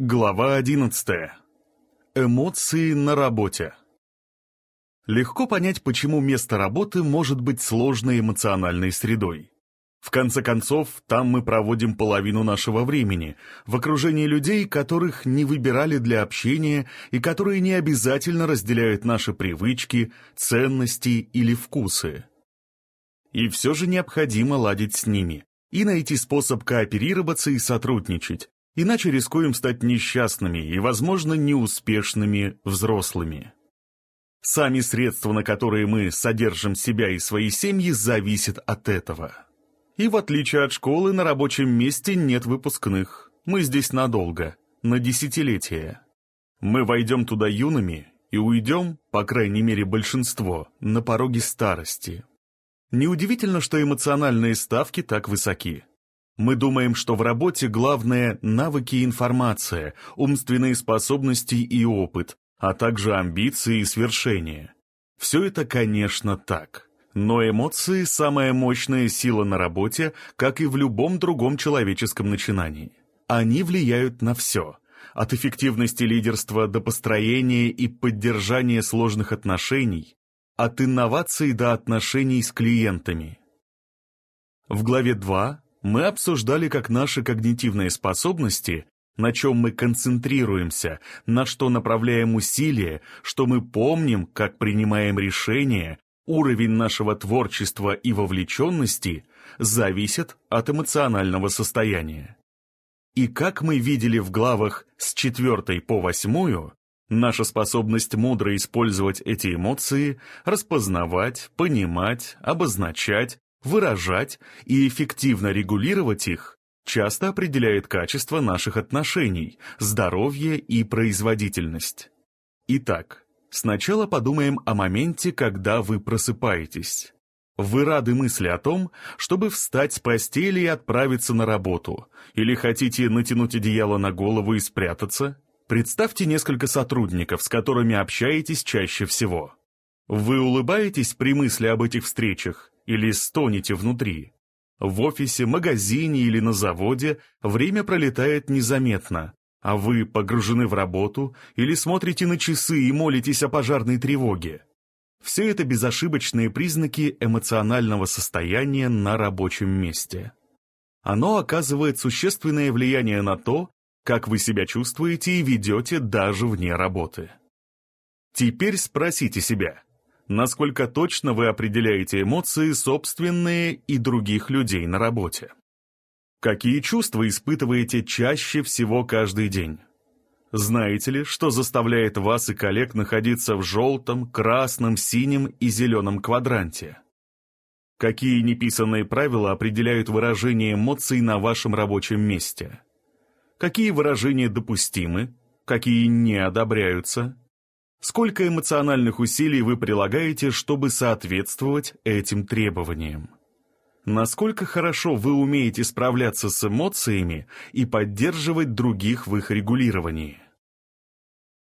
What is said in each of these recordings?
Глава 11. Эмоции на работе. Легко понять, почему место работы может быть сложной эмоциональной средой. В конце концов, там мы проводим половину нашего времени, в окружении людей, которых не выбирали для общения и которые не обязательно разделяют наши привычки, ценности или вкусы. И все же необходимо ладить с ними и найти способ кооперироваться и сотрудничать, Иначе рискуем стать несчастными и, возможно, неуспешными взрослыми. Сами средства, на которые мы содержим себя и свои семьи, зависят от этого. И в отличие от школы, на рабочем месте нет выпускных. Мы здесь надолго, на десятилетия. Мы войдем туда юными и уйдем, по крайней мере большинство, на пороге старости. Неудивительно, что эмоциональные ставки так высоки. Мы думаем, что в работе главное навыки и информация, умственные способности и опыт, а также амбиции и свершения. Все это, конечно, так. Но эмоции – самая мощная сила на работе, как и в любом другом человеческом начинании. Они влияют на все – от эффективности лидерства до построения и поддержания сложных отношений, от инноваций до отношений с клиентами. В главе 2 мы обсуждали, как наши когнитивные способности, на чем мы концентрируемся, на что направляем усилия, что мы помним, как принимаем решения, уровень нашего творчества и вовлеченности зависят от эмоционального состояния. И как мы видели в главах с четвертой по восьмую, наша способность мудро использовать эти эмоции, распознавать, понимать, обозначать, выражать и эффективно регулировать их часто определяет качество наших отношений, здоровье и производительность. Итак, сначала подумаем о моменте, когда вы просыпаетесь. Вы рады мысли о том, чтобы встать с постели и отправиться на работу, или хотите натянуть одеяло на голову и спрятаться? Представьте несколько сотрудников, с которыми общаетесь чаще всего. Вы улыбаетесь при мысли об этих встречах или стонете внутри. В офисе, магазине или на заводе время пролетает незаметно, а вы погружены в работу или смотрите на часы и молитесь о пожарной тревоге. Все это безошибочные признаки эмоционального состояния на рабочем месте. Оно оказывает существенное влияние на то, как вы себя чувствуете и ведете даже вне работы. Теперь спросите себя, насколько точно вы определяете эмоции собственные и других людей на работе. Какие чувства испытываете чаще всего каждый день? Знаете ли, что заставляет вас и коллег находиться в желтом, красном, синем и зеленом квадранте? Какие неписанные правила определяют выражение эмоций на вашем рабочем месте? Какие выражения допустимы, какие не одобряются? Сколько эмоциональных усилий вы прилагаете, чтобы соответствовать этим требованиям? Насколько хорошо вы умеете справляться с эмоциями и поддерживать других в их регулировании?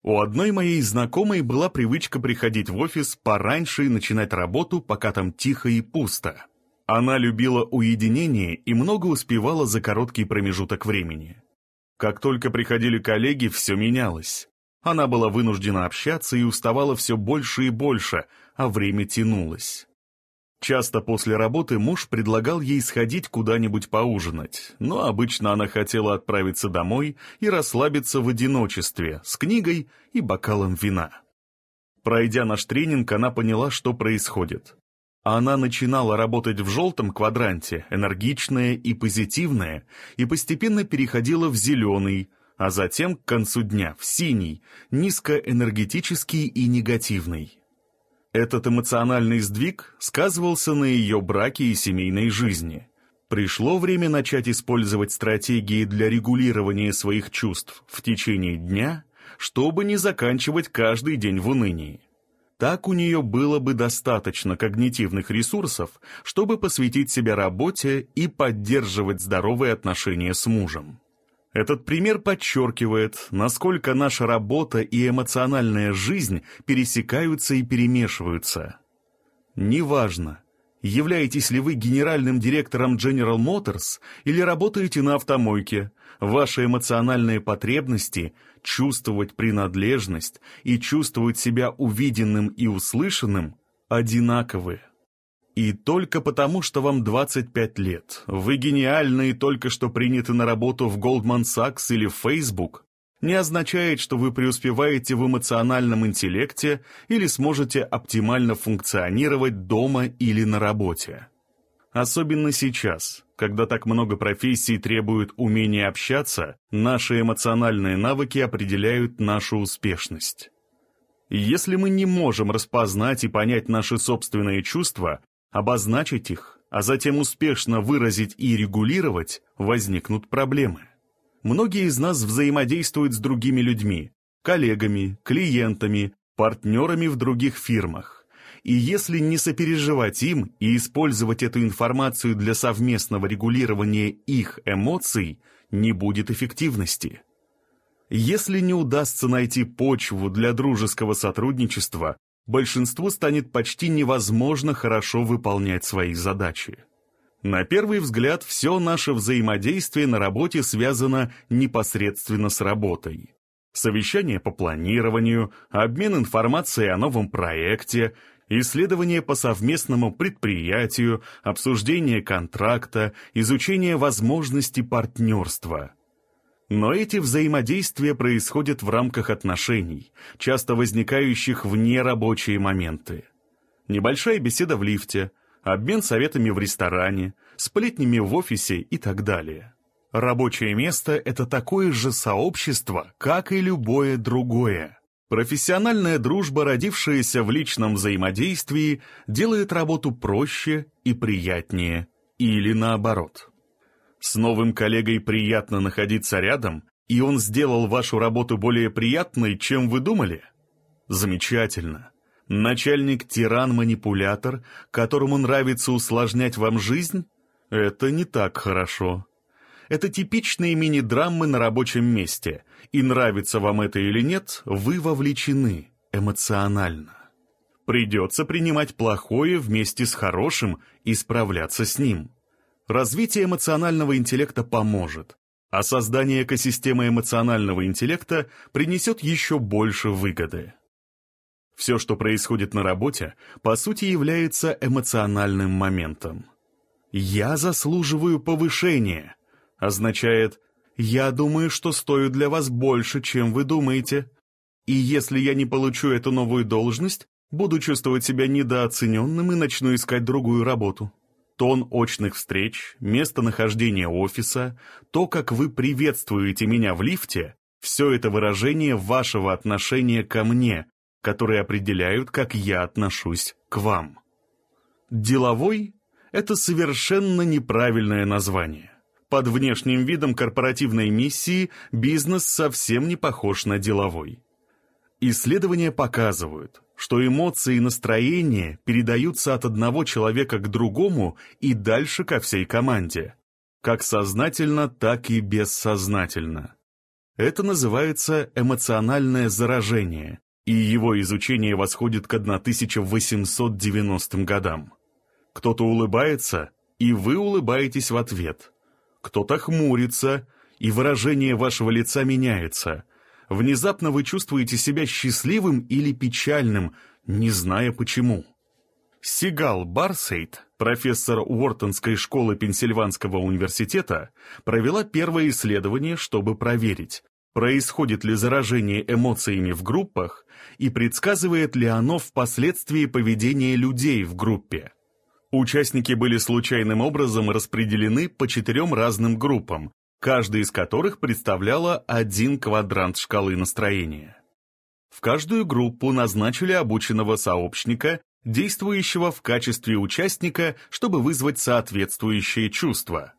У одной моей знакомой была привычка приходить в офис пораньше и начинать работу, пока там тихо и пусто. Она любила уединение и много успевала за короткий промежуток времени. Как только приходили коллеги, все менялось. Она была вынуждена общаться и уставала все больше и больше, а время тянулось. Часто после работы муж предлагал ей сходить куда-нибудь поужинать, но обычно она хотела отправиться домой и расслабиться в одиночестве с книгой и бокалом вина. Пройдя наш тренинг, она поняла, что происходит. Она начинала работать в желтом квадранте, энергичная и позитивная, и постепенно переходила в зеленый, а затем к концу дня в синий, низкоэнергетический и негативный. Этот эмоциональный сдвиг сказывался на ее браке и семейной жизни. Пришло время начать использовать стратегии для регулирования своих чувств в течение дня, чтобы не заканчивать каждый день в унынии. Так у нее было бы достаточно когнитивных ресурсов, чтобы посвятить себя работе и поддерживать здоровые отношения с мужем. Этот пример подчеркивает, насколько наша работа и эмоциональная жизнь пересекаются и перемешиваются. Неважно, Являетесь ли вы генеральным директором General Motors или работаете на автомойке? Ваши эмоциональные потребности – чувствовать принадлежность и чувствовать себя увиденным и услышанным – одинаковые. И только потому, что вам 25 лет, вы гениальны и только что приняты на работу в Goldman Sachs или в Facebook, не означает, что вы преуспеваете в эмоциональном интеллекте или сможете оптимально функционировать дома или на работе. Особенно сейчас, когда так много профессий требуют умения общаться, наши эмоциональные навыки определяют нашу успешность. Если мы не можем распознать и понять наши собственные чувства, обозначить их, а затем успешно выразить и регулировать, возникнут проблемы. Многие из нас взаимодействуют с другими людьми, коллегами, клиентами, партнерами в других фирмах. И если не сопереживать им и использовать эту информацию для совместного регулирования их эмоций, не будет эффективности. Если не удастся найти почву для дружеского сотрудничества, большинству станет почти невозможно хорошо выполнять свои задачи. На первый взгляд, все наше взаимодействие на работе связано непосредственно с работой. Совещание по планированию, обмен информацией о новом проекте, исследование по совместному предприятию, обсуждение контракта, изучение возможностей партнерства. Но эти взаимодействия происходят в рамках отношений, часто возникающих в нерабочие моменты. Небольшая беседа в лифте, обмен советами в ресторане, сплетнями в офисе и так далее. Рабочее место – это такое же сообщество, как и любое другое. Профессиональная дружба, родившаяся в личном взаимодействии, делает работу проще и приятнее, или наоборот. С новым коллегой приятно находиться рядом, и он сделал вашу работу более приятной, чем вы думали? Замечательно. Начальник-тиран-манипулятор, которому нравится усложнять вам жизнь? Это не так хорошо. Это типичные мини-драмы на рабочем месте, и нравится вам это или нет, вы вовлечены эмоционально. Придется принимать плохое вместе с хорошим и справляться с ним. Развитие эмоционального интеллекта поможет, а создание экосистемы эмоционального интеллекта принесет еще больше выгоды. Все, что происходит на работе, по сути является эмоциональным моментом. «Я заслуживаю повышения» означает «я думаю, что стою для вас больше, чем вы думаете». И если я не получу эту новую должность, буду чувствовать себя недооцененным и начну искать другую работу. Тон очных встреч, местонахождение офиса, то, как вы приветствуете меня в лифте, все это выражение вашего отношения ко мне, которые определяют, как я отношусь к вам. Деловой – это совершенно неправильное название. Под внешним видом корпоративной миссии бизнес совсем не похож на деловой. Исследования показывают, что эмоции и настроения передаются от одного человека к другому и дальше ко всей команде, как сознательно, так и бессознательно. Это называется эмоциональное заражение, и его изучение восходит к 1890 годам. Кто-то улыбается, и вы улыбаетесь в ответ. Кто-то хмурится, и выражение вашего лица меняется. Внезапно вы чувствуете себя счастливым или печальным, не зная почему. Сигал Барсейт, профессор Уортонской школы Пенсильванского университета, провела первое исследование, чтобы проверить, происходит ли заражение эмоциями в группах и предсказывает ли оно впоследствии поведение людей в группе. Участники были случайным образом распределены по четырем разным группам, каждая из которых представляла один квадрант шкалы настроения. В каждую группу назначили обученного сообщника, действующего в качестве участника, чтобы вызвать соответствующее чувство.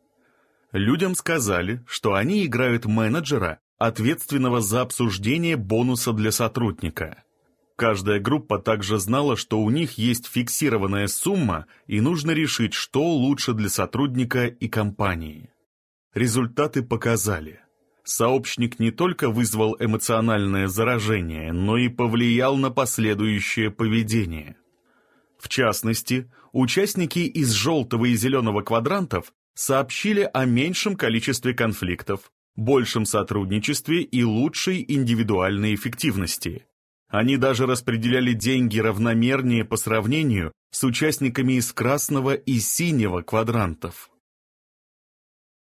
Людям сказали, что они играют менеджера, ответственного за обсуждение бонуса для сотрудника. Каждая группа также знала, что у них есть фиксированная сумма и нужно решить, что лучше для сотрудника и компании. Результаты показали. Сообщник не только вызвал эмоциональное заражение, но и повлиял на последующее поведение. В частности, участники из желтого и зеленого квадрантов сообщили о меньшем количестве конфликтов, большем сотрудничестве и лучшей индивидуальной эффективности. Они даже распределяли деньги равномернее по сравнению с участниками из красного и синего квадрантов.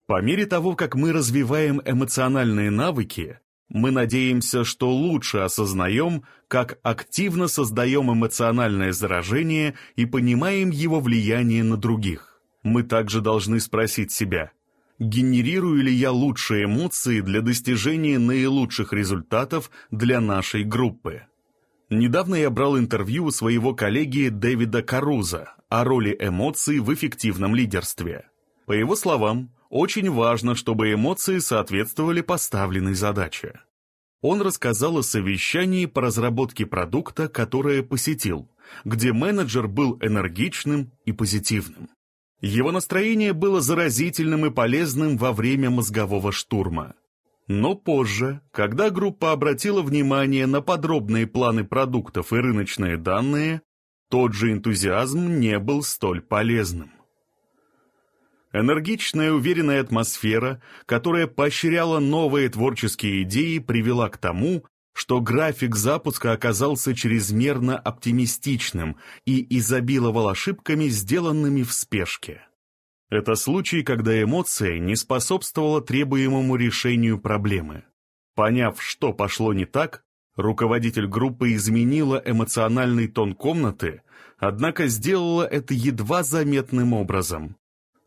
По мере того, как мы развиваем эмоциональные навыки, мы надеемся, что лучше осознаем, как активно создаем эмоциональное заражение и понимаем его влияние на других. Мы также должны спросить себя, генерирую ли я лучшие эмоции для достижения наилучших результатов для нашей группы. Недавно я брал интервью у своего коллеги Дэвида Каруза о роли эмоций в эффективном лидерстве. По его словам, очень важно, чтобы эмоции соответствовали поставленной задаче. Он рассказал о совещании по разработке продукта, которое посетил, где менеджер был энергичным и позитивным. Его настроение было заразительным и полезным во время мозгового штурма. Но позже, когда группа обратила внимание на подробные планы продуктов и рыночные данные, тот же энтузиазм не был столь полезным. Энергичная, уверенная атмосфера, которая поощряла новые творческие идеи, привела к тому, что график запуска оказался чрезмерно оптимистичным и изобиловал ошибками, сделанными в спешке. Это случай, когда эмоция не способствовала требуемому решению проблемы. Поняв, что пошло не так, руководитель группы изменила эмоциональный тон комнаты, однако сделала это едва заметным образом.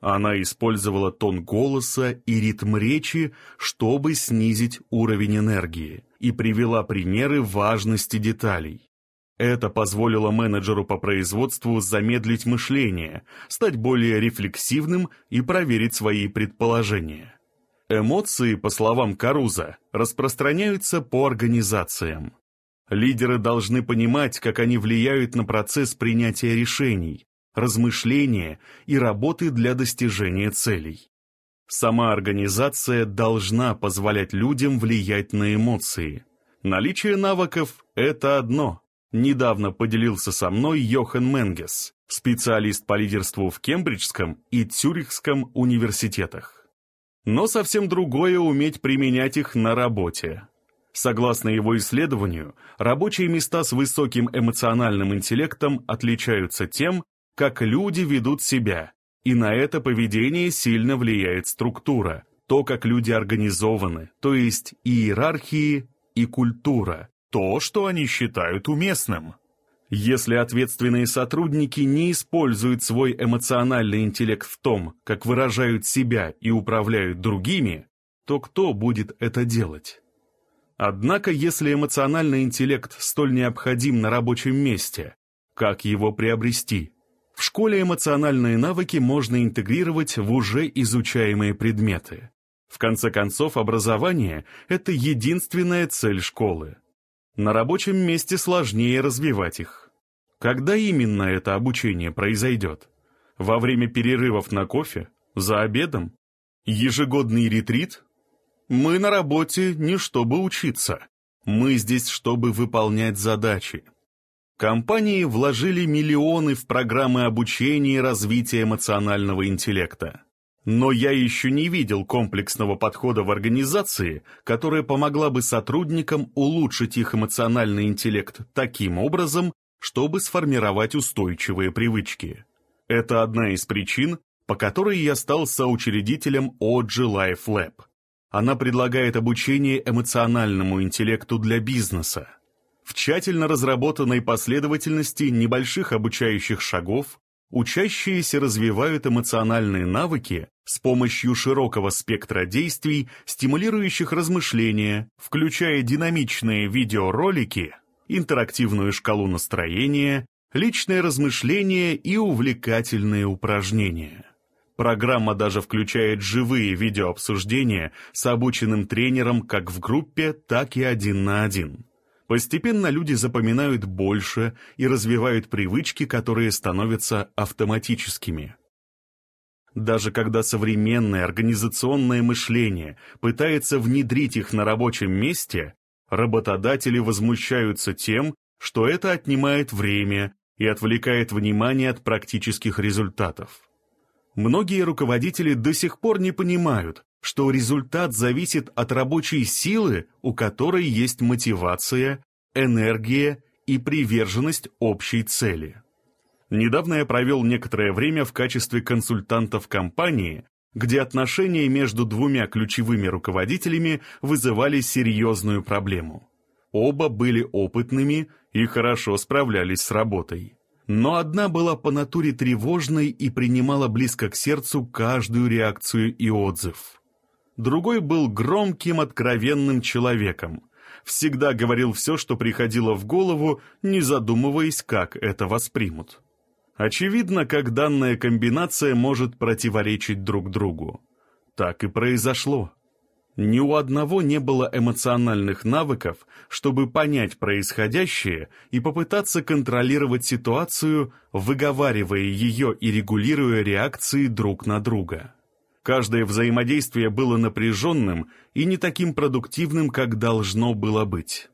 Она использовала тон голоса и ритм речи, чтобы снизить уровень энергии, и привела примеры важности деталей. Это позволило менеджеру по производству замедлить мышление, стать более рефлексивным и проверить свои предположения. Эмоции, по словам Каруза, распространяются по организациям. Лидеры должны понимать, как они влияют на процесс принятия решений, размышления и работы для достижения целей. Сама организация должна позволять людям влиять на эмоции. Наличие навыков – это одно. Недавно поделился со мной Йохан Менгес, специалист по лидерству в Кембриджском и Цюрихском университетах. Но совсем другое уметь применять их на работе. Согласно его исследованию, рабочие места с высоким эмоциональным интеллектом отличаются тем, как люди ведут себя, и на это поведение сильно влияет структура, то, как люди организованы, то есть иерархии и культура, то, что они считают уместным. Если ответственные сотрудники не используют свой эмоциональный интеллект в том, как выражают себя и управляют другими, то кто будет это делать? Однако, если эмоциональный интеллект столь необходим на рабочем месте, как его приобрести? В школе эмоциональные навыки можно интегрировать в уже изучаемые предметы. В конце концов, образование – это единственная цель школы. На рабочем месте сложнее развивать их. Когда именно это обучение произойдет? Во время перерывов на кофе? За обедом? Ежегодный ретрит? Мы на работе не чтобы учиться. Мы здесь, чтобы выполнять задачи. Компании вложили миллионы в программы обучения и развития эмоционального интеллекта. Но я еще не видел комплексного подхода в организации, которая помогла бы сотрудникам улучшить их эмоциональный интеллект таким образом, чтобы сформировать устойчивые привычки. Это одна из причин, по которой я стал соучредителем OG Life Lab. Она предлагает обучение эмоциональному интеллекту для бизнеса. В тщательно разработанной последовательности небольших обучающих шагов учащиеся развивают эмоциональные навыки с помощью широкого спектра действий, стимулирующих размышления, включая динамичные видеоролики, интерактивную шкалу настроения, личные размышления и увлекательные упражнения. Программа даже включает живые видеообсуждения с обученным тренером как в группе, так и один на один. Постепенно люди запоминают больше и развивают привычки, которые становятся автоматическими. Даже когда современное организационное мышление пытается внедрить их на рабочем месте, работодатели возмущаются тем, что это отнимает время и отвлекает внимание от практических результатов. Многие руководители до сих пор не понимают, что результат зависит от рабочей силы, у которой есть мотивация, энергия и приверженность общей цели. Недавно я провел некоторое время в качестве консультанта в компании, где отношения между двумя ключевыми руководителями вызывали серьезную проблему. Оба были опытными и хорошо справлялись с работой. Но одна была по натуре тревожной и принимала близко к сердцу каждую реакцию и отзыв. Другой был громким, откровенным человеком. Всегда говорил все, что приходило в голову, не задумываясь, как это воспримут. Очевидно, как данная комбинация может противоречить друг другу. Так и произошло. Ни у одного не было эмоциональных навыков, чтобы понять происходящее и попытаться контролировать ситуацию, выговаривая ее и регулируя реакции друг на друга. Каждое взаимодействие было напряженным и не таким продуктивным, как должно было быть.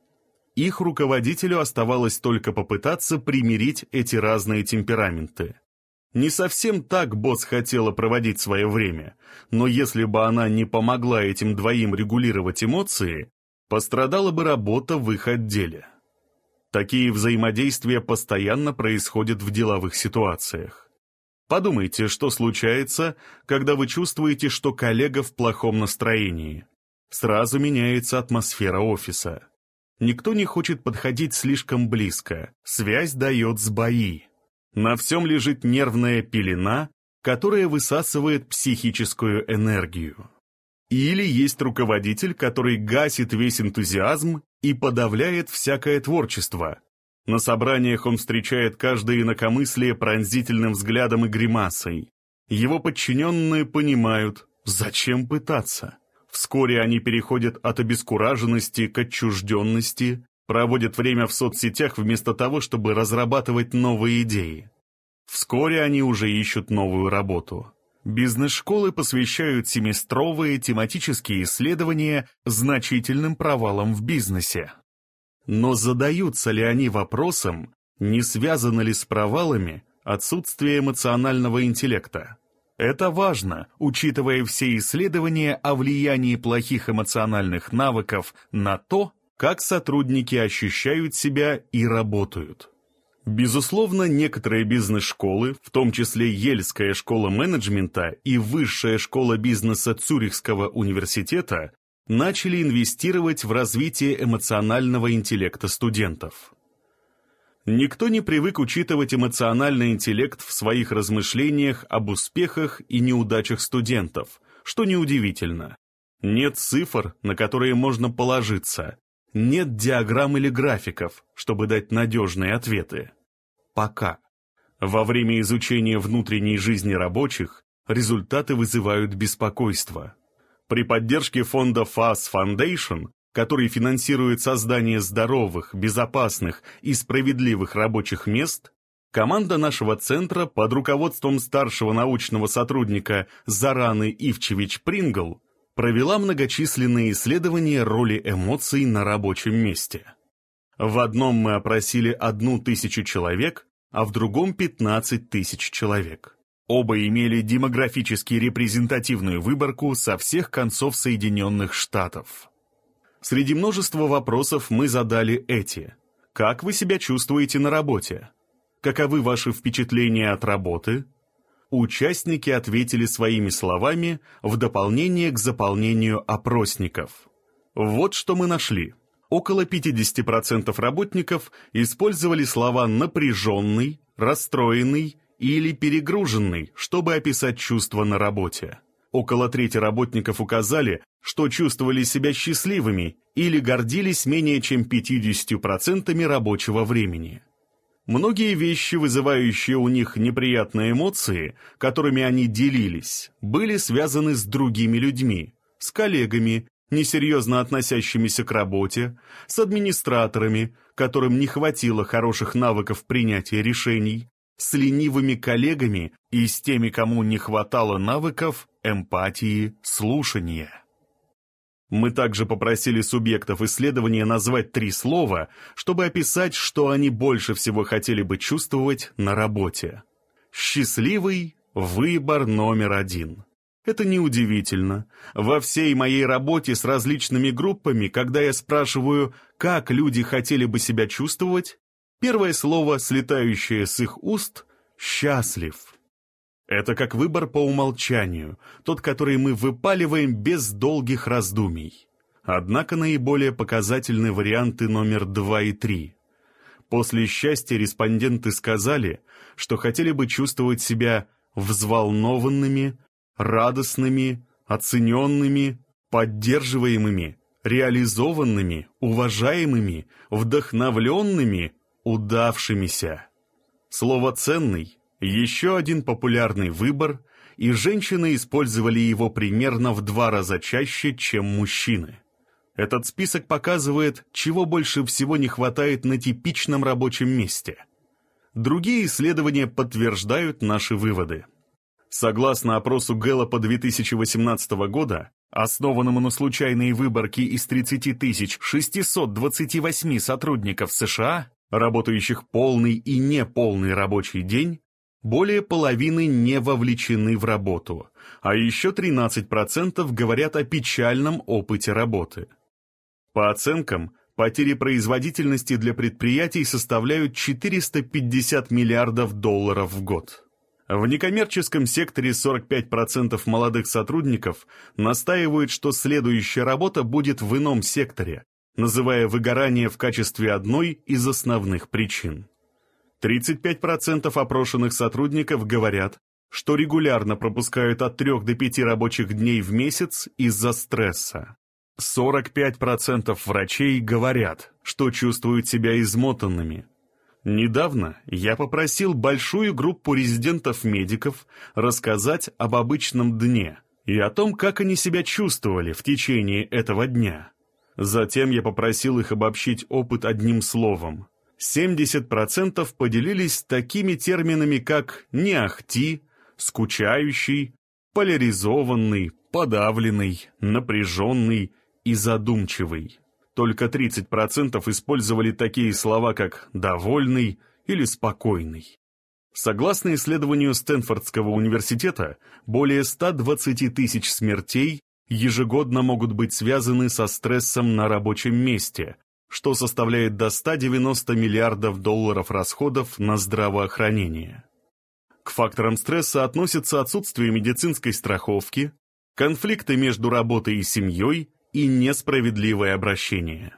Их руководителю оставалось только попытаться примирить эти разные темпераменты. Не совсем так босс хотела проводить свое время, но если бы она не помогла этим двоим регулировать эмоции, пострадала бы работа в их отделе. Такие взаимодействия постоянно происходят в деловых ситуациях. Подумайте, что случается, когда вы чувствуете, что коллега в плохом настроении. Сразу меняется атмосфера офиса. Никто не хочет подходить слишком близко. Связь дает сбои. На всем лежит нервная пелена, которая высасывает психическую энергию. Или есть руководитель, который гасит весь энтузиазм и подавляет всякое творчество. На собраниях он встречает каждое инакомыслие пронзительным взглядом и гримасой. Его подчиненные понимают, зачем пытаться. Вскоре они переходят от обескураженности к отчужденности, проводят время в соцсетях вместо того, чтобы разрабатывать новые идеи. Вскоре они уже ищут новую работу. Бизнес-школы посвящают семестровые тематические исследования значительным провалам в бизнесе. Но задаются ли они вопросом, не связано ли с провалами отсутствие эмоционального интеллекта? Это важно, учитывая все исследования о влиянии плохих эмоциональных навыков на то, как сотрудники ощущают себя и работают. Безусловно, некоторые бизнес-школы, в том числе Ельская школа менеджмента и Высшая школа бизнеса Цюрихского университета, начали инвестировать в развитие эмоционального интеллекта студентов. Никто не привык учитывать эмоциональный интеллект в своих размышлениях об успехах и неудачах студентов, что неудивительно. Нет цифр, на которые можно положиться. Нет диаграмм или графиков, чтобы дать надежные ответы. Пока. Во время изучения внутренней жизни рабочих результаты вызывают беспокойство. При поддержке фонда FAS Foundation который финансирует создание здоровых, безопасных и справедливых рабочих мест, команда нашего центра под руководством старшего научного сотрудника Зараны Ивчевич Прингл провела многочисленные исследования роли эмоций на рабочем месте. В одном мы опросили одну тысячу человек, а в другом 15 тысяч человек. Оба имели демографически репрезентативную выборку со всех концов Соединенных Штатов. Среди множества вопросов мы задали эти. Как вы себя чувствуете на работе? Каковы ваши впечатления от работы? Участники ответили своими словами в дополнение к заполнению опросников. Вот что мы нашли. Около 50% работников использовали слова «напряженный», «расстроенный» или «перегруженный», чтобы описать чувства на работе. Около трети работников указали, что чувствовали себя счастливыми или гордились менее чем 50% рабочего времени. Многие вещи, вызывающие у них неприятные эмоции, которыми они делились, были связаны с другими людьми, с коллегами, несерьезно относящимися к работе, с администраторами, которым не хватило хороших навыков принятия решений, с ленивыми коллегами и с теми, кому не хватало навыков эмпатии, слушания. Мы также попросили субъектов исследования назвать три слова, чтобы описать, что они больше всего хотели бы чувствовать на работе. Счастливый – выбор номер один. Это неудивительно. Во всей моей работе с различными группами, когда я спрашиваю, как люди хотели бы себя чувствовать, первое слово, слетающее с их уст – «счастлив». Это как выбор по умолчанию, тот, который мы выпаливаем без долгих раздумий. Однако наиболее показательны варианты номер 2 и 3. После счастья респонденты сказали, что хотели бы чувствовать себя взволнованными, радостными, оцененными, поддерживаемыми, реализованными, уважаемыми, вдохновленными, удавшимися. Слово «ценный» — еще один популярный выбор, и женщины использовали его примерно в два раза чаще, чем мужчины. Этот список показывает, чего больше всего не хватает на типичном рабочем месте. Другие исследования подтверждают наши выводы. Согласно опросу Гэллопа 2018 года, основанному на случайной выборке из 30 628 сотрудников США, работающих полный и неполный рабочий день, более половины не вовлечены в работу, а еще 13% говорят о печальном опыте работы. По оценкам, потери производительности для предприятий составляют 450 миллиардов долларов в год. В некоммерческом секторе 45% молодых сотрудников настаивают, что следующая работа будет в ином секторе, называя выгорание в качестве одной из основных причин. 35% опрошенных сотрудников говорят, что регулярно пропускают от 3 до 5 рабочих дней в месяц из-за стресса. 45% врачей говорят, что чувствуют себя измотанными, Недавно я попросил большую группу резидентов-медиков рассказать об обычном дне и о том, как они себя чувствовали в течение этого дня. Затем я попросил их обобщить опыт одним словом. 70% поделились такими терминами, как «не ахти», «скучающий», «поляризованный», «подавленный», «напряженный» и «задумчивый». Только 30% использовали такие слова, как «довольный» или «спокойный». Согласно исследованию Стэнфордского университета, более 120 тысяч смертей ежегодно могут быть связаны со стрессом на рабочем месте, что составляет до 190 миллиардов долларов расходов на здравоохранение. К факторам стресса относятся отсутствие медицинской страховки, конфликты между работой и семьей и несправедливое обращение.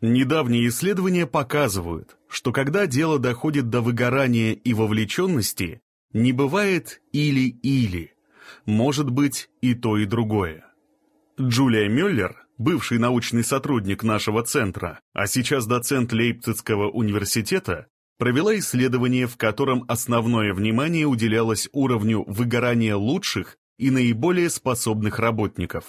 Недавние исследования показывают, что когда дело доходит до выгорания и вовлеченности, не бывает или-или, может быть и то, и другое. Джулия Мюллер, бывший научный сотрудник нашего центра, а сейчас доцент Лейпцигского университета, провела исследование, в котором основное внимание уделялось уровню выгорания лучших и наиболее способных работников.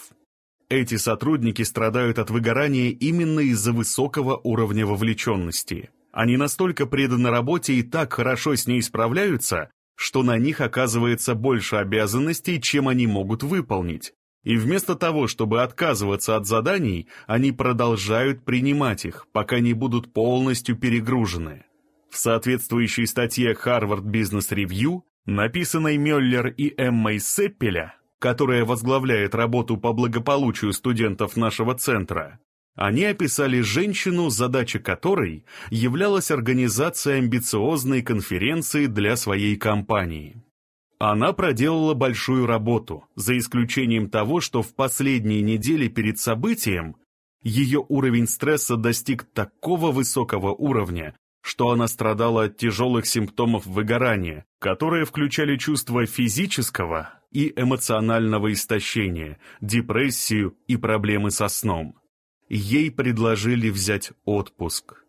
Эти сотрудники страдают от выгорания именно из-за высокого уровня вовлеченности. Они настолько преданы работе и так хорошо с ней справляются, что на них оказывается больше обязанностей, чем они могут выполнить. И вместо того, чтобы отказываться от заданий, они продолжают принимать их, пока не будут полностью перегружены. В соответствующей статье Harvard Business Review, написанной Мюллер и Эммой Сеппеля, которая возглавляет работу по благополучию студентов нашего центра, они описали женщину, задача которой являлась организация амбициозной конференции для своей компании. Она проделала большую работу, за исключением того, что в последние недели перед событием ее уровень стресса достиг такого высокого уровня, что она страдала от тяжелых симптомов выгорания, которые включали чувство физического и эмоционального истощения, депрессию и проблемы со сном. Ей предложили взять отпуск.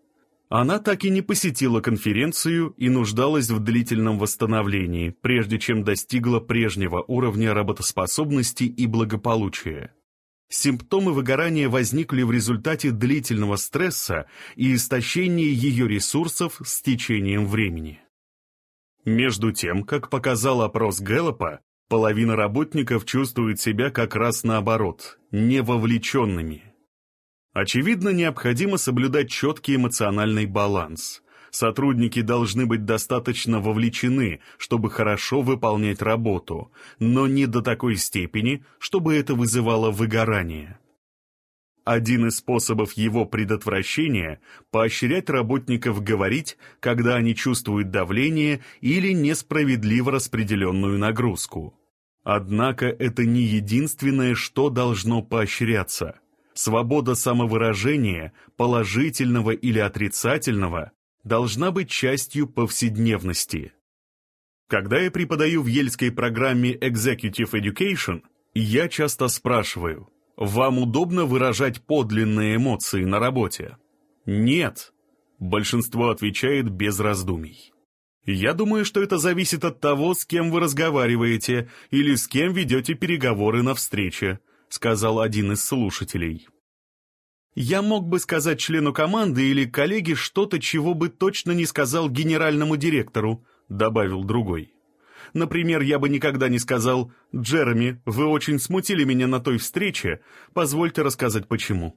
Она так и не посетила конференцию и нуждалась в длительном восстановлении, прежде чем достигла прежнего уровня работоспособности и благополучия. Симптомы выгорания возникли в результате длительного стресса и истощения ее ресурсов с течением времени. Между тем, как показал опрос Гэллопа, Половина работников чувствует себя как раз наоборот, невовлеченными. Очевидно, необходимо соблюдать четкий эмоциональный баланс. Сотрудники должны быть достаточно вовлечены, чтобы хорошо выполнять работу, но не до такой степени, чтобы это вызывало выгорание. Один из способов его предотвращения – поощрять работников говорить, когда они чувствуют давление или несправедливо распределенную нагрузку. Однако это не единственное, что должно поощряться. Свобода самовыражения, положительного или отрицательного, должна быть частью повседневности. Когда я преподаю в ельской программе Executive Education, я часто спрашиваю, вам удобно выражать подлинные эмоции на работе? Нет. Большинство отвечает без раздумий. Я думаю, что это зависит от того, с кем вы разговариваете или с кем ведете переговоры на встрече, сказал один из слушателей. Я мог бы сказать члену команды или коллеге что-то, чего бы точно не сказал генеральному директору, добавил другой. Например, я бы никогда не сказал «Джереми, вы очень смутили меня на той встрече, позвольте рассказать почему».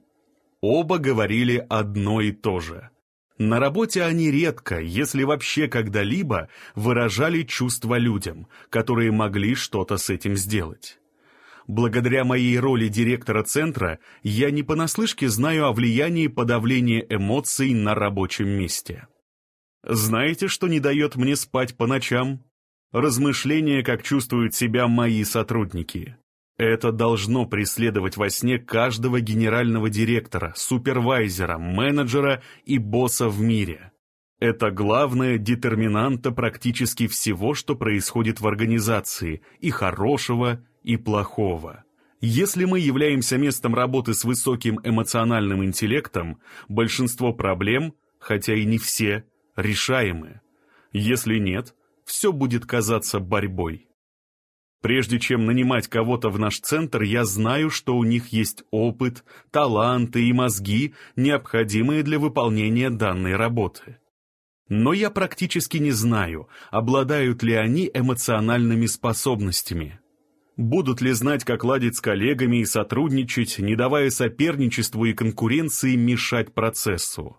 Оба говорили одно и то же. На работе они редко, если вообще когда-либо, выражали чувства людям, которые могли что-то с этим сделать. Благодаря моей роли директора центра я не понаслышке знаю о влиянии подавления эмоций на рабочем месте. Знаете, что не дает мне спать по ночам? Размышления, как чувствуют себя мои сотрудники. Это должно преследовать во сне каждого генерального директора, супервайзера, менеджера и босса в мире. Это главная детерминанта практически всего, что происходит в организации, и хорошего, и плохого. Если мы являемся местом работы с высоким эмоциональным интеллектом, большинство проблем, хотя и не все, решаемы. Если нет, все будет казаться борьбой. Прежде чем нанимать кого-то в наш центр, я знаю, что у них есть опыт, таланты и мозги, необходимые для выполнения данной работы. Но я практически не знаю, обладают ли они эмоциональными способностями. Будут ли знать, как ладить с коллегами и сотрудничать, не давая соперничеству и конкуренции мешать процессу?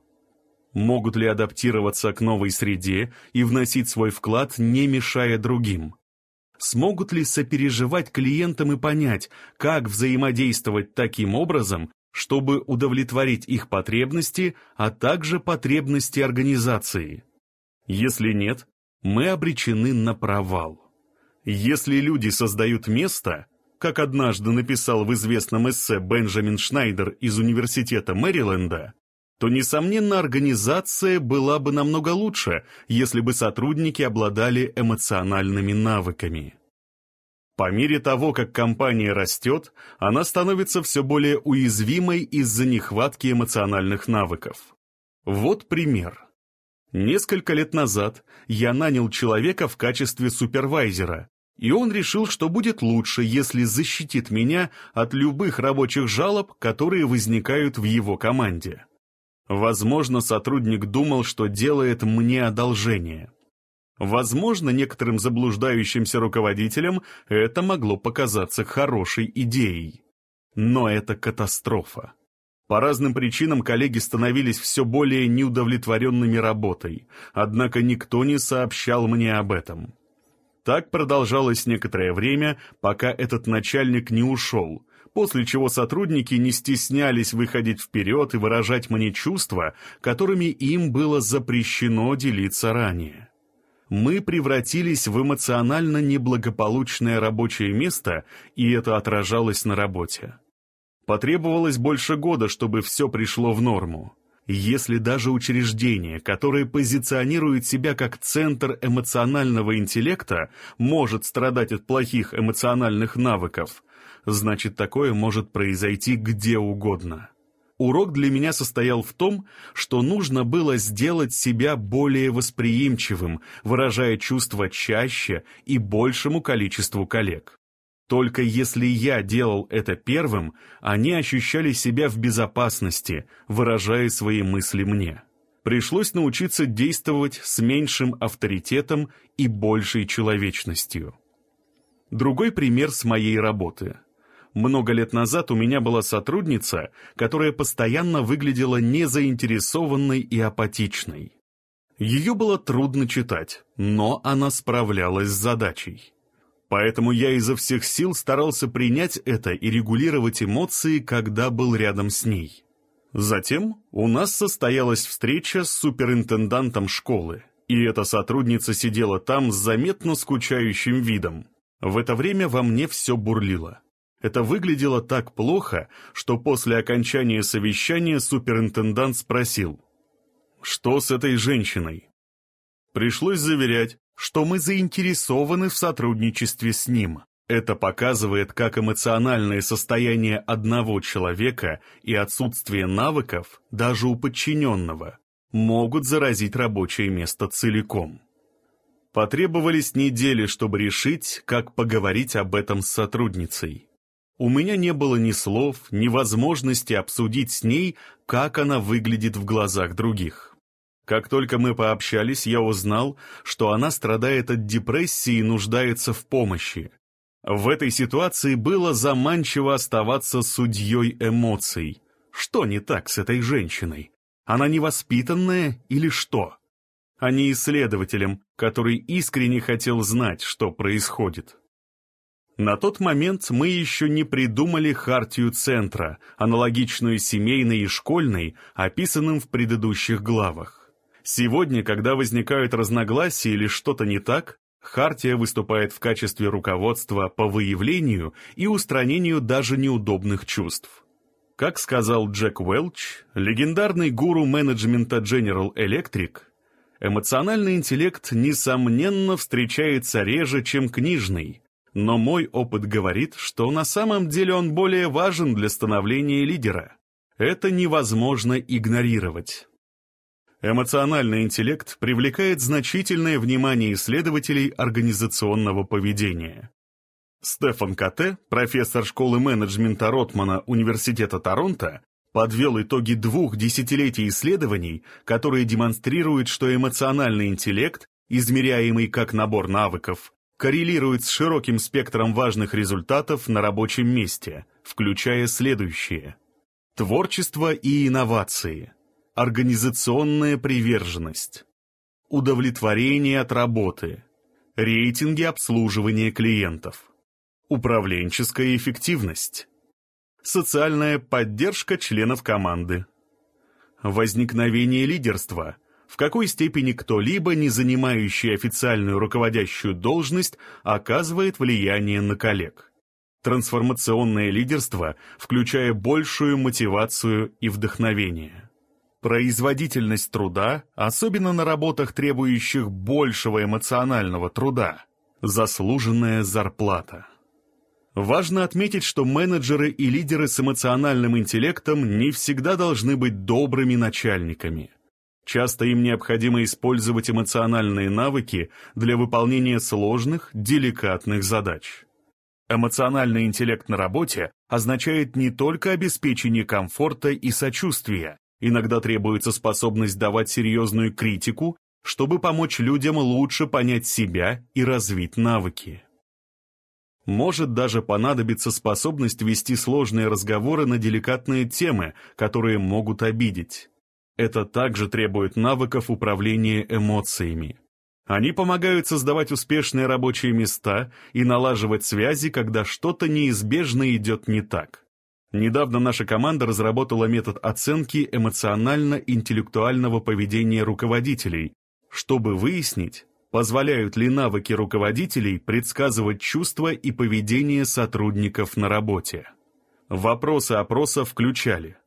Могут ли адаптироваться к новой среде и вносить свой вклад, не мешая другим? Смогут ли сопереживать клиентам и понять, как взаимодействовать таким образом, чтобы удовлетворить их потребности, а также потребности организации? Если нет, мы обречены на провал. Если люди создают место, как однажды написал в известном эссе Бенджамин Шнайдер из Университета Мэриленда, то, несомненно, организация была бы намного лучше, если бы сотрудники обладали эмоциональными навыками. По мере того, как компания растет, она становится все более уязвимой из-за нехватки эмоциональных навыков. Вот пример. Несколько лет назад я нанял человека в качестве супервайзера, и он решил, что будет лучше, если защитит меня от любых рабочих жалоб, которые возникают в его команде. Возможно, сотрудник думал, что делает мне одолжение. Возможно, некоторым заблуждающимся руководителям это могло показаться хорошей идеей. Но это катастрофа. По разным причинам коллеги становились все более неудовлетворенными работой, однако никто не сообщал мне об этом. Так продолжалось некоторое время, пока этот начальник не ушел, после чего сотрудники не стеснялись выходить вперед и выражать мне чувства, которыми им было запрещено делиться ранее. Мы превратились в эмоционально неблагополучное рабочее место, и это отражалось на работе. Потребовалось больше года, чтобы все пришло в норму. Если даже учреждение, которое позиционирует себя как центр эмоционального интеллекта, может страдать от плохих эмоциональных навыков, значит такое может произойти где угодно. Урок для меня состоял в том, что нужно было сделать себя более восприимчивым, выражая чувства чаще и большему количеству коллег. Только если я делал это первым, они ощущали себя в безопасности, выражая свои мысли мне. Пришлось научиться действовать с меньшим авторитетом и большей человечностью. Другой пример с моей работы. Много лет назад у меня была сотрудница, которая постоянно выглядела незаинтересованной и апатичной. Ее было трудно читать, но она справлялась с задачей. Поэтому я изо всех сил старался принять это и регулировать эмоции, когда был рядом с ней. Затем у нас состоялась встреча с суперинтендантом школы, и эта сотрудница сидела там с заметно скучающим видом. В это время во мне все бурлило. Это выглядело так плохо, что после окончания совещания суперинтендант спросил, «Что с этой женщиной?» Пришлось заверять, что мы заинтересованы в сотрудничестве с ним. Это показывает, как эмоциональное состояние одного человека и отсутствие навыков, даже у подчиненного, могут заразить рабочее место целиком. Потребовались недели, чтобы решить, как поговорить об этом с сотрудницей. У меня не было ни слов, ни возможности обсудить с ней, как она выглядит в глазах других. Как только мы пообщались, я узнал, что она страдает от депрессии и нуждается в помощи. В этой ситуации было заманчиво оставаться судьей эмоций. Что не так с этой женщиной? Она невоспитанная или что? А не исследователем, который искренне хотел знать, что происходит. На тот момент мы еще не придумали хартию центра, аналогичную семейной и школьной, описанным в предыдущих главах. Сегодня, когда возникают разногласия или что-то не так, Хартия выступает в качестве руководства по выявлению и устранению даже неудобных чувств. Как сказал Джек Уэлч, легендарный гуру менеджмента General Electric, эмоциональный интеллект, несомненно, встречается реже, чем книжный, но мой опыт говорит, что на самом деле он более важен для становления лидера. Это невозможно игнорировать. Эмоциональный интеллект привлекает значительное внимание исследователей организационного поведения. Стефан Кате, профессор школы менеджмента Ротмана Университета Торонто, подвел итоги двух десятилетий исследований, которые демонстрируют, что эмоциональный интеллект, измеряемый как набор навыков, коррелирует с широким спектром важных результатов на рабочем месте, включая следующие. Творчество и инновации – организационная приверженность, удовлетворение от работы, рейтинги обслуживания клиентов, управленческая эффективность, социальная поддержка членов команды, возникновение лидерства, в какой степени кто-либо, не занимающий официальную руководящую должность, оказывает влияние на коллег. Трансформационное лидерство, включая большую мотивацию и вдохновение. Производительность труда, особенно на работах, требующих большего эмоционального труда. Заслуженная зарплата. Важно отметить, что менеджеры и лидеры с эмоциональным интеллектом не всегда должны быть добрыми начальниками. Часто им необходимо использовать эмоциональные навыки для выполнения сложных, деликатных задач. Эмоциональный интеллект на работе означает не только обеспечение комфорта и сочувствия, Иногда требуется способность давать серьезную критику, чтобы помочь людям лучше понять себя и развить навыки. Может даже понадобиться способность вести сложные разговоры на деликатные темы, которые могут обидеть. Это также требует навыков управления эмоциями. Они помогают создавать успешные рабочие места и налаживать связи, когда что-то неизбежно идет не так. Недавно наша команда разработала метод оценки эмоционально-интеллектуального поведения руководителей, чтобы выяснить, позволяют ли навыки руководителей предсказывать чувства и поведение сотрудников на работе. Вопросы опроса включали.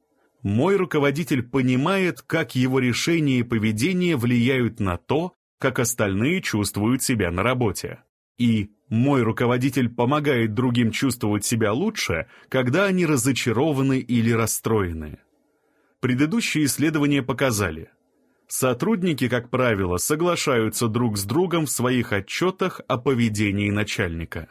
«Мой руководитель понимает, как его решения и поведение влияют на то, как остальные чувствуют себя на работе» и «мой руководитель помогает другим чувствовать себя лучше, когда они разочарованы или расстроены». Предыдущие исследования показали, сотрудники, как правило, соглашаются друг с другом в своих отчетах о поведении начальника.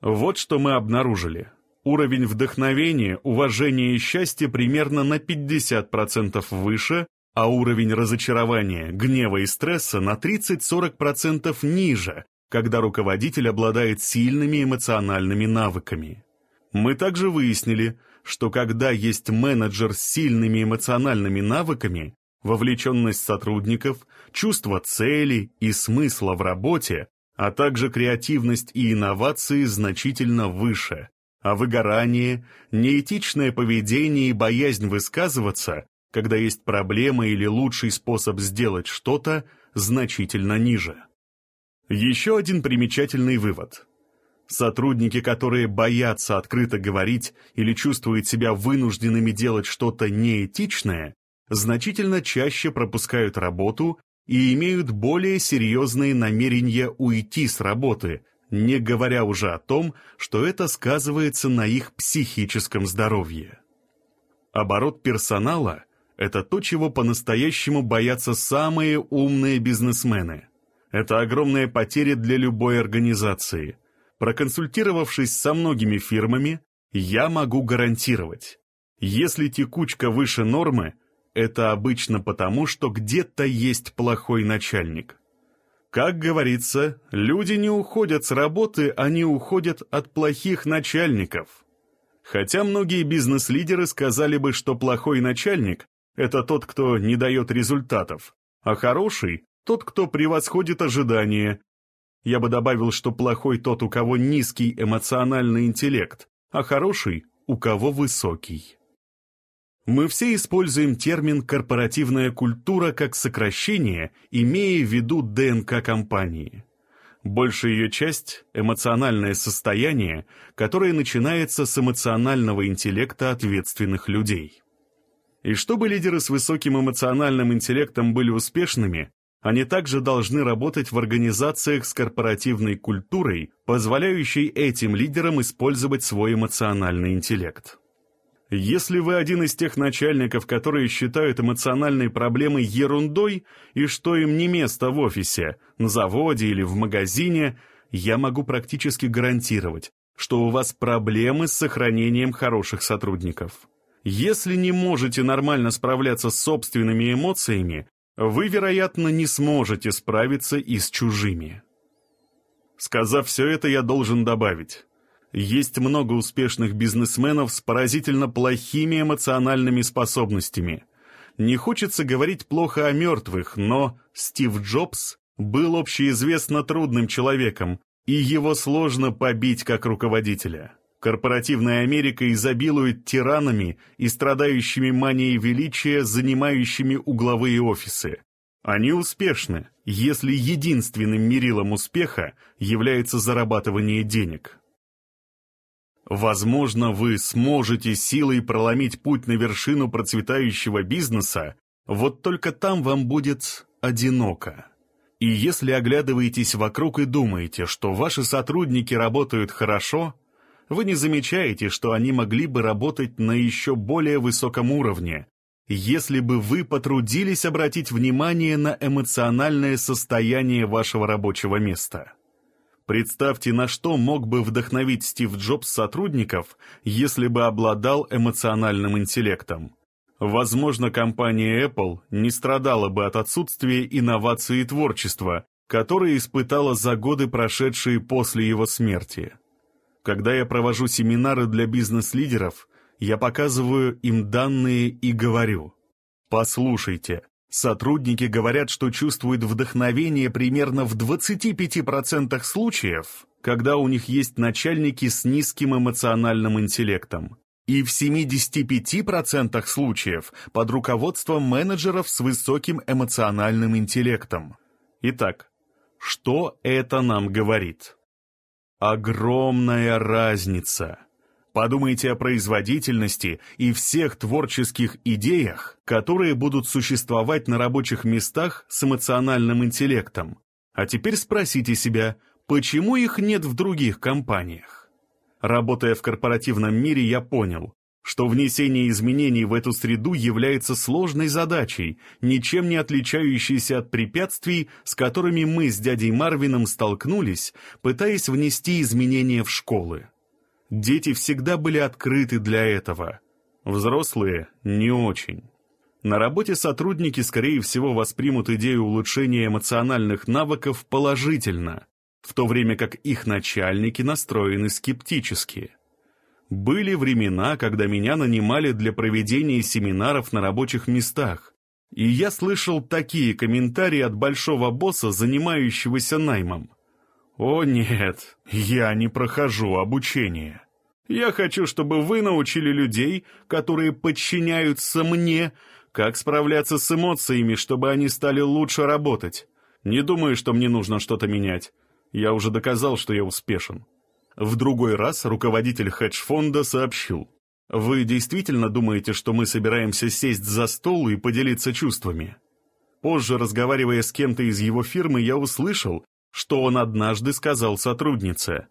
Вот что мы обнаружили. Уровень вдохновения, уважения и счастья примерно на 50% выше, а уровень разочарования, гнева и стресса на 30-40% ниже, когда руководитель обладает сильными эмоциональными навыками. Мы также выяснили, что когда есть менеджер с сильными эмоциональными навыками, вовлеченность сотрудников, чувство цели и смысла в работе, а также креативность и инновации значительно выше, а выгорание, неэтичное поведение и боязнь высказываться, когда есть проблема или лучший способ сделать что-то, значительно ниже. Еще один примечательный вывод. Сотрудники, которые боятся открыто говорить или чувствуют себя вынужденными делать что-то неэтичное, значительно чаще пропускают работу и имеют более серьезные намерения уйти с работы, не говоря уже о том, что это сказывается на их психическом здоровье. Оборот персонала – это то, чего по-настоящему боятся самые умные бизнесмены. Это огромная потеря для любой организации. Проконсультировавшись со многими фирмами, я могу гарантировать, если текучка выше нормы – это обычно потому, что где-то есть плохой начальник. Как говорится, люди не уходят с работы, они уходят от плохих начальников. Хотя многие бизнес-лидеры сказали бы, что плохой начальник – это тот, кто не дает результатов, а хороший – тот, кто превосходит ожидания. Я бы добавил, что плохой тот, у кого низкий эмоциональный интеллект, а хороший – у кого высокий. Мы все используем термин «корпоративная культура» как сокращение, имея в виду ДНК компании. Большая ее часть – эмоциональное состояние, которое начинается с эмоционального интеллекта ответственных людей. И чтобы лидеры с высоким эмоциональным интеллектом были успешными, они также должны работать в организациях с корпоративной культурой, позволяющей этим лидерам использовать свой эмоциональный интеллект. Если вы один из тех начальников, которые считают эмоциональные проблемы ерундой и что им не место в офисе, на заводе или в магазине, я могу практически гарантировать, что у вас проблемы с сохранением хороших сотрудников. Если не можете нормально справляться с собственными эмоциями, вы, вероятно, не сможете справиться и с чужими. Сказав все это, я должен добавить. Есть много успешных бизнесменов с поразительно плохими эмоциональными способностями. Не хочется говорить плохо о мертвых, но Стив Джобс был общеизвестно трудным человеком, и его сложно побить как руководителя. Корпоративная Америка изобилует тиранами и страдающими манией величия, занимающими угловые офисы. Они успешны, если единственным мерилом успеха является зарабатывание денег. Возможно, вы сможете силой проломить путь на вершину процветающего бизнеса, вот только там вам будет одиноко. И если оглядываетесь вокруг и думаете, что ваши сотрудники работают хорошо, вы не замечаете, что они могли бы работать на еще более высоком уровне, если бы вы потрудились обратить внимание на эмоциональное состояние вашего рабочего места. Представьте, на что мог бы вдохновить Стив Джобс сотрудников, если бы обладал эмоциональным интеллектом. Возможно, компания Apple не страдала бы от отсутствия инноваций и творчества, которое испытала за годы, прошедшие после его смерти. Когда я провожу семинары для бизнес-лидеров, я показываю им данные и говорю, послушайте, Сотрудники говорят, что чувствуют вдохновение примерно в 25% случаев, когда у них есть начальники с низким эмоциональным интеллектом, и в 75% случаев под руководством менеджеров с высоким эмоциональным интеллектом. Итак, что это нам говорит? Огромная разница. Подумайте о производительности и всех творческих идеях, которые будут существовать на рабочих местах с эмоциональным интеллектом. А теперь спросите себя, почему их нет в других компаниях? Работая в корпоративном мире, я понял, что внесение изменений в эту среду является сложной задачей, ничем не отличающейся от препятствий, с которыми мы с дядей Марвином столкнулись, пытаясь внести изменения в школы. Дети всегда были открыты для этого. Взрослые – не очень. На работе сотрудники, скорее всего, воспримут идею улучшения эмоциональных навыков положительно. в то время как их начальники настроены скептически. Были времена, когда меня нанимали для проведения семинаров на рабочих местах, и я слышал такие комментарии от большого босса, занимающегося наймом. «О нет, я не прохожу обучение. Я хочу, чтобы вы научили людей, которые подчиняются мне, как справляться с эмоциями, чтобы они стали лучше работать. Не думаю, что мне нужно что-то менять. Я уже доказал, что я успешен». В другой раз руководитель хедж-фонда сообщил. «Вы действительно думаете, что мы собираемся сесть за стол и поделиться чувствами?» Позже, разговаривая с кем-то из его фирмы, я услышал, что он однажды сказал сотруднице.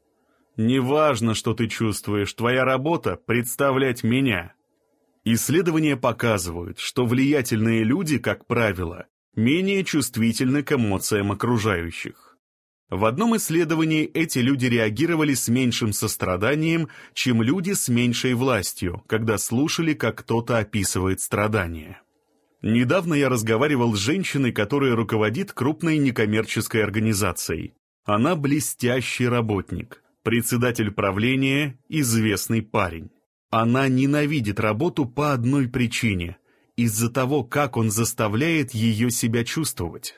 «Неважно, что ты чувствуешь, твоя работа — представлять меня». Исследования показывают, что влиятельные люди, как правило, менее чувствительны к эмоциям окружающих. В одном исследовании эти люди реагировали с меньшим состраданием, чем люди с меньшей властью, когда слушали, как кто-то описывает страдания. Недавно я разговаривал с женщиной, которая руководит крупной некоммерческой организацией. Она блестящий работник, председатель правления, известный парень. Она ненавидит работу по одной причине – из-за того, как он заставляет ее себя чувствовать.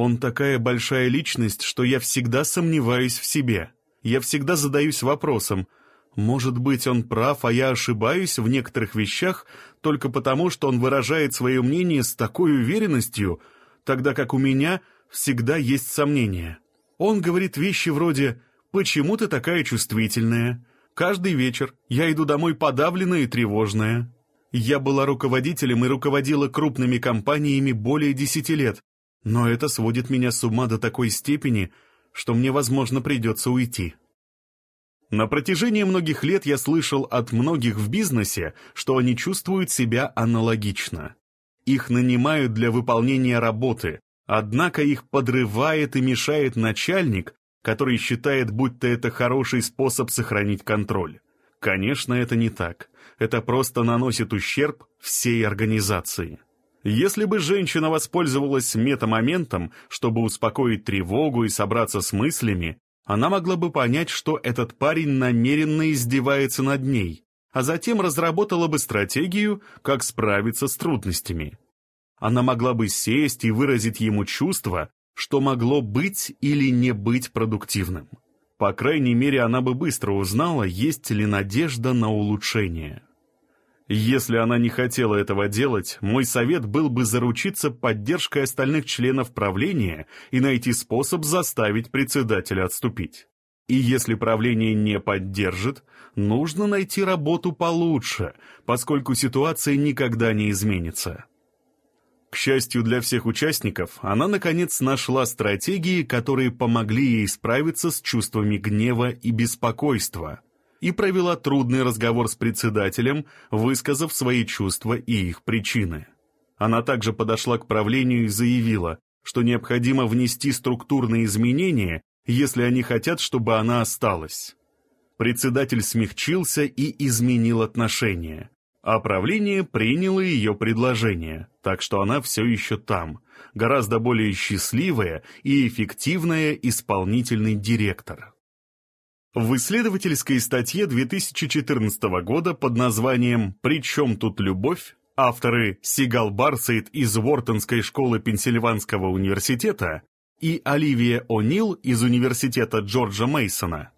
Он такая большая личность, что я всегда сомневаюсь в себе. Я всегда задаюсь вопросом, может быть, он прав, а я ошибаюсь в некоторых вещах только потому, что он выражает свое мнение с такой уверенностью, тогда как у меня всегда есть сомнения. Он говорит вещи вроде «Почему ты такая чувствительная?» Каждый вечер я иду домой подавленная и тревожная. Я была руководителем и руководила крупными компаниями более десяти лет, но это сводит меня с ума до такой степени, что мне, возможно, придется уйти. На протяжении многих лет я слышал от многих в бизнесе, что они чувствуют себя аналогично. Их нанимают для выполнения работы, однако их подрывает и мешает начальник, который считает, будто это хороший способ сохранить контроль. Конечно, это не так. Это просто наносит ущерб всей организации. Если бы женщина воспользовалась метамоментом, чтобы успокоить тревогу и собраться с мыслями, она могла бы понять, что этот парень намеренно издевается над ней, а затем разработала бы стратегию, как справиться с трудностями. Она могла бы сесть и выразить ему чувство, что могло быть или не быть продуктивным. По крайней мере, она бы быстро узнала, есть ли надежда на улучшение. Если она не хотела этого делать, мой совет был бы заручиться поддержкой остальных членов правления и найти способ заставить председателя отступить. И если правление не поддержит, нужно найти работу получше, поскольку ситуация никогда не изменится. К счастью для всех участников, она наконец нашла стратегии, которые помогли ей справиться с чувствами гнева и беспокойства – и провела трудный разговор с председателем, высказав свои чувства и их причины. Она также подошла к правлению и заявила, что необходимо внести структурные изменения, если они хотят, чтобы она осталась. Председатель смягчился и изменил отношения, а правление приняло ее предложение, так что она все еще там, гораздо более счастливая и эффективная исполнительный директор. В исследовательской статье 2014 года под названием «При чем тут любовь?» авторы Сигал Барсейд из Уортонской школы Пенсильванского университета и Оливия О'Нил из Университета Джорджа Мейсона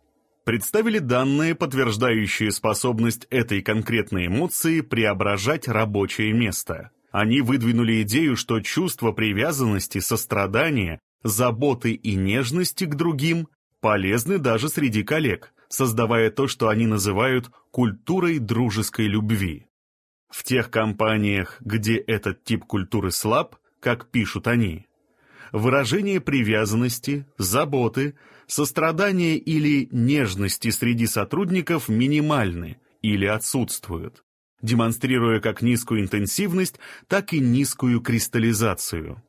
представили данные, подтверждающие способность этой конкретной эмоции преображать рабочее место. Они выдвинули идею, что чувство привязанности, сострадания, заботы и нежности к другим полезны даже среди коллег, создавая то, что они называют культурой дружеской любви. В тех компаниях, где этот тип культуры слаб, как пишут они, выражение привязанности, заботы, сострадания или нежности среди сотрудников минимальны или отсутствуют, демонстрируя как низкую интенсивность, так и низкую кристаллизацию.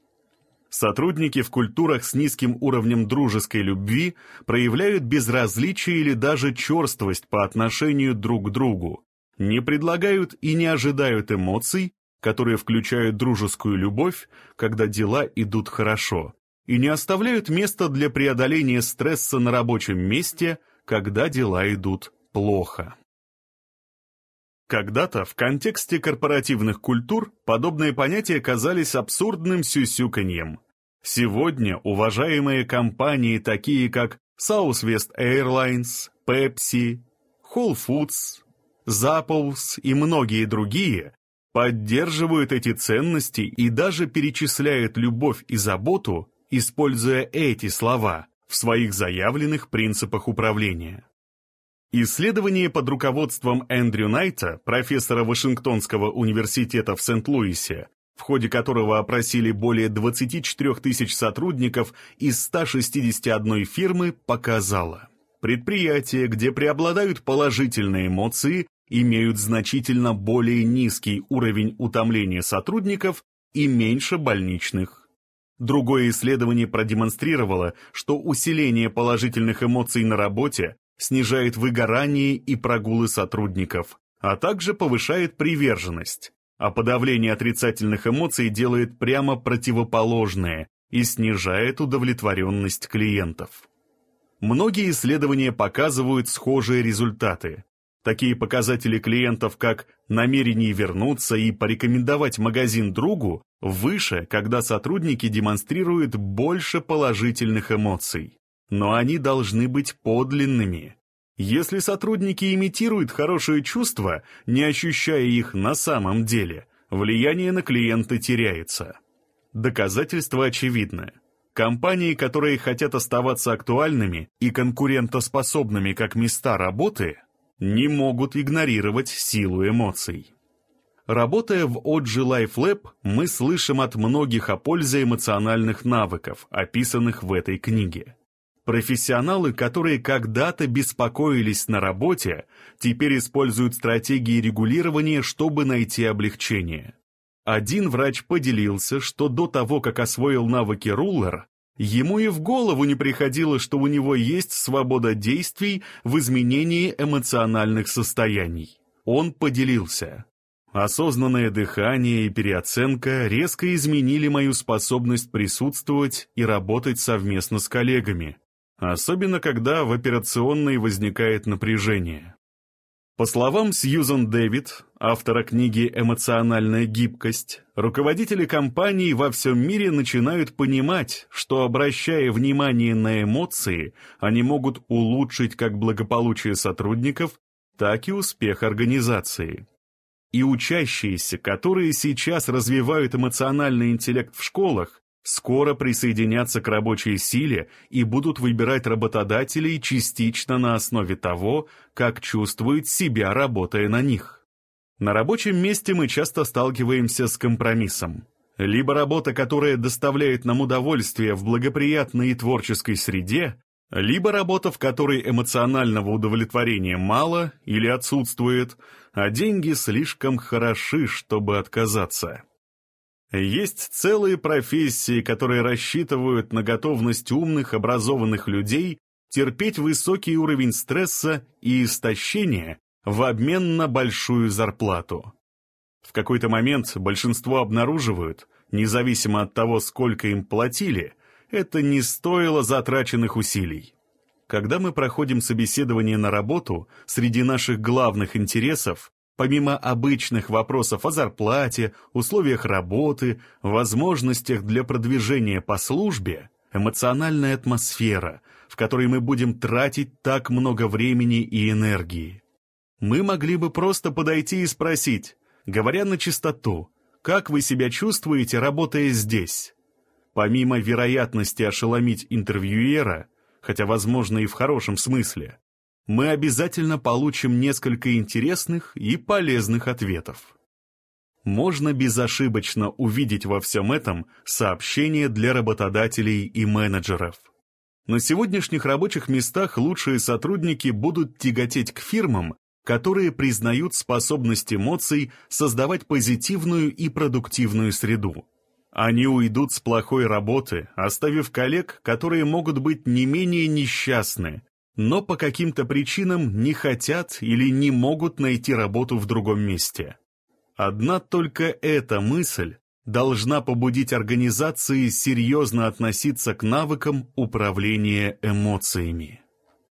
Сотрудники в культурах с низким уровнем дружеской любви проявляют безразличие или даже черствость по отношению друг к другу, не предлагают и не ожидают эмоций, которые включают дружескую любовь, когда дела идут хорошо, и не оставляют места для преодоления стресса на рабочем месте, когда дела идут плохо. Когда-то в контексте корпоративных культур подобные понятия казались абсурдным сюсюканьем. Сегодня уважаемые компании, такие как Southwest Airlines, Pepsi, Whole Foods, Zappos и многие другие, поддерживают эти ценности и даже перечисляют любовь и заботу, используя эти слова в своих заявленных принципах управления. Исследование под руководством Эндрю Найта, профессора Вашингтонского университета в Сент-Луисе, в ходе которого опросили более 24 тысяч сотрудников из 161 фирмы, показало, предприятия, где преобладают положительные эмоции, имеют значительно более низкий уровень утомления сотрудников и меньше больничных. Другое исследование продемонстрировало, что усиление положительных эмоций на работе снижает выгорание и прогулы сотрудников, а также повышает приверженность, а подавление отрицательных эмоций делает прямо противоположное и снижает удовлетворенность клиентов. Многие исследования показывают схожие результаты. Такие показатели клиентов, как намерение вернуться и порекомендовать магазин другу, выше, когда сотрудники демонстрируют больше положительных эмоций но они должны быть подлинными. Если сотрудники имитируют хорошие чувства, не ощущая их на самом деле, влияние на клиента теряется. Доказательство очевидно. Компании, которые хотят оставаться актуальными и конкурентоспособными как места работы, не могут игнорировать силу эмоций. Работая в OG Life Lab, мы слышим от многих о пользе эмоциональных навыков, описанных в этой книге. Профессионалы, которые когда-то беспокоились на работе, теперь используют стратегии регулирования, чтобы найти облегчение. Один врач поделился, что до того, как освоил навыки рулер, ему и в голову не приходило, что у него есть свобода действий в изменении эмоциональных состояний. Он поделился. Осознанное дыхание и переоценка резко изменили мою способность присутствовать и работать совместно с коллегами особенно когда в операционной возникает напряжение. По словам Сьюзан Дэвид, автора книги «Эмоциональная гибкость», руководители компаний во всем мире начинают понимать, что, обращая внимание на эмоции, они могут улучшить как благополучие сотрудников, так и успех организации. И учащиеся, которые сейчас развивают эмоциональный интеллект в школах, скоро присоединятся к рабочей силе и будут выбирать работодателей частично на основе того, как чувствуют себя, работая на них. На рабочем месте мы часто сталкиваемся с компромиссом. Либо работа, которая доставляет нам удовольствие в благоприятной и творческой среде, либо работа, в которой эмоционального удовлетворения мало или отсутствует, а деньги слишком хороши, чтобы отказаться. Есть целые профессии, которые рассчитывают на готовность умных, образованных людей терпеть высокий уровень стресса и истощения в обмен на большую зарплату. В какой-то момент большинство обнаруживают, независимо от того, сколько им платили, это не стоило затраченных усилий. Когда мы проходим собеседование на работу, среди наших главных интересов Помимо обычных вопросов о зарплате, условиях работы, возможностях для продвижения по службе, эмоциональная атмосфера, в которой мы будем тратить так много времени и энергии. Мы могли бы просто подойти и спросить, говоря на чистоту, как вы себя чувствуете, работая здесь? Помимо вероятности ошеломить интервьюера, хотя, возможно, и в хорошем смысле, мы обязательно получим несколько интересных и полезных ответов. Можно безошибочно увидеть во всем этом сообщение для работодателей и менеджеров. На сегодняшних рабочих местах лучшие сотрудники будут тяготеть к фирмам, которые признают способность эмоций создавать позитивную и продуктивную среду. Они уйдут с плохой работы, оставив коллег, которые могут быть не менее несчастны, но по каким-то причинам не хотят или не могут найти работу в другом месте. Одна только эта мысль должна побудить организации серьезно относиться к навыкам управления эмоциями.